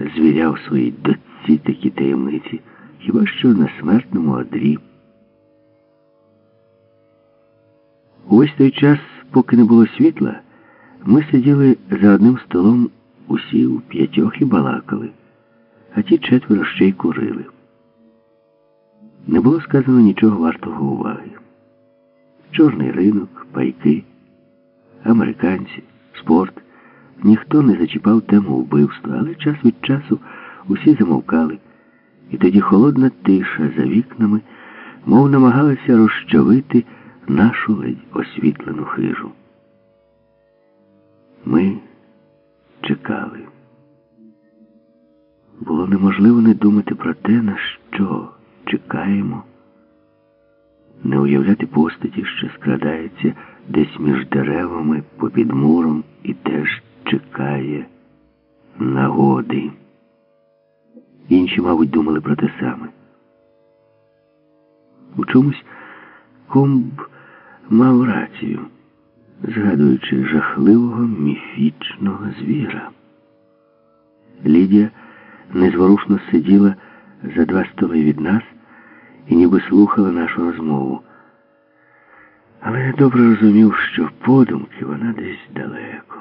звіряв своїй дочці такі таємниці, хіба що на смертному одрі. Увесь той час, поки не було світла, ми сиділи за одним столом усі у п'ятьох і балакали, а ті четверо ще й курили. Не було сказано нічого вартого уваги. Чорний ринок, пайки, американці, спорт. Ніхто не зачіпав тему вбивства, але час від часу усі замовкали, і тоді холодна тиша за вікнами, мов намагалася розчавити нашу ледь освітлену хижу. Ми чекали. Було неможливо не думати про те, на що чекаємо, не уявляти постаті, що скрадається десь між деревами попід муром і теж чекає нагоди. Інші, мабуть, думали про те саме. У чомусь комб мав рацію, згадуючи жахливого міфічного звіра. Лідія незворушно сиділа за два столи від нас і ніби слухала нашу розмову. Але я добре розумів, що подумки вона десь далеко.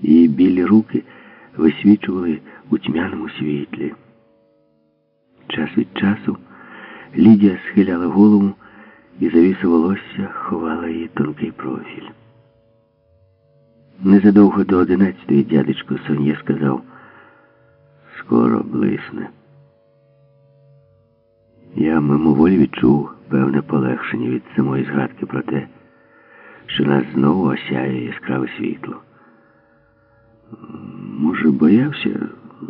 Її білі руки висвічували у тьмяному світлі. Час від часу Лідія схиляла голову і завіса волосся ховала її тонкий профіль. Незадовго до одинадцятої дядечко Сон'є сказав скоро блисне. Я мимоволі відчув певне полегшення від самої згадки про те, що нас знову осяє яскраве світло. Може, боявся?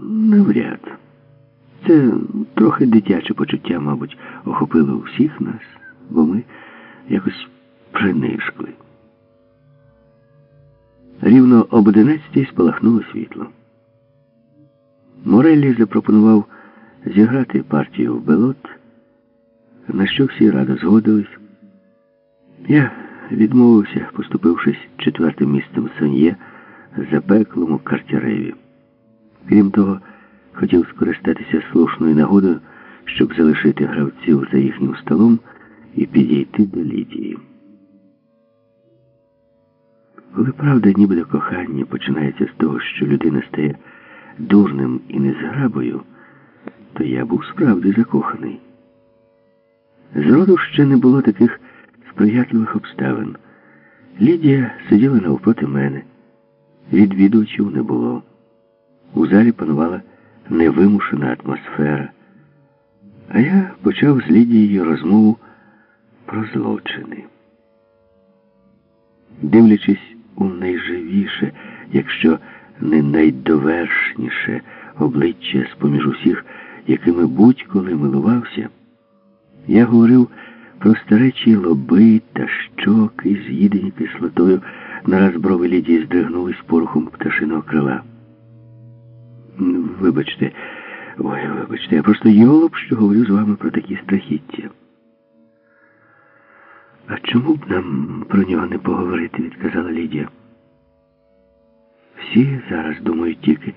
Навряд. Це трохи дитяче почуття, мабуть, охопило всіх нас, бо ми якось принишкли. Рівно об одинадцятій спалахнуло світло. Мореллі запропонував зіграти партію в белот, на що всі радо згодились. Я відмовився, поступившись четвертим місцем Сон'є запеклому картяреві. Крім того, хотів скористатися слушною нагодою, щоб залишити гравців за їхнім столом і підійти до Лідії. Коли правда, ніби до кохання починається з того, що людина стає дурним і незграбою, то я був справді закоханий. Зроду ще не було таких сприятливих обставин. Лідія сиділа навпроти мене. Відвідувачів не було. У залі панувала невимушена атмосфера. А я почав з Лідією розмову про злочини. Дивлячись у найживіше, якщо не найдовершніше обличчя з-поміж усіх, якими будь-коли милувався, я говорив про старечі лоби та щоки, з'їдені кислотою. Нараз брови Лідії здригнулись порухом пташиного крила. Вибачте, ой, вибачте, я просто йолоп, що говорю з вами про такі страхіття. А чому б нам про нього не поговорити, відказала Лідія. Всі зараз думають тільки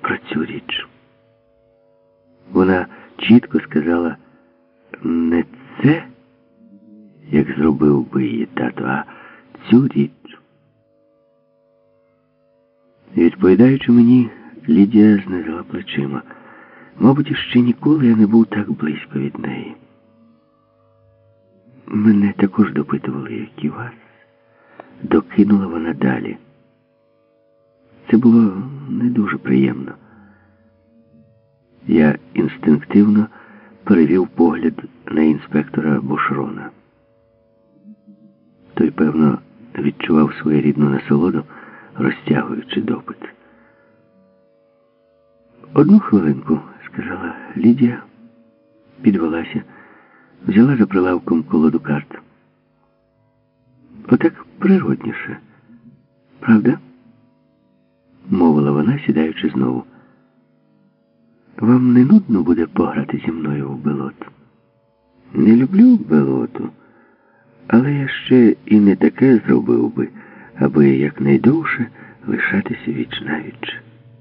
про цю річ. Вона чітко сказала не це, як зробив би її тато, а цю річ. Відповідаючи мені, Лідія знизила плечима. Мабуть, ще ніколи я не був так близько від неї. Мене також допитували, як і вас. Докинула вона далі. Це було не дуже приємно. Я інстинктивно перевів погляд на інспектора Бушрона. Той, певно, відчував своєрідну насолоду, розтягуючи допит. Одну хвилинку, сказала Лідія, підвелася, взяла за прилавком колоду карт. Отак природніше, правда? мовила вона, сідаючи знову. Вам не нудно буде пограти зі мною в белот? Не люблю белоту, але я ще і не таке зробив би, аби якнайдовше лишатися віч навіч.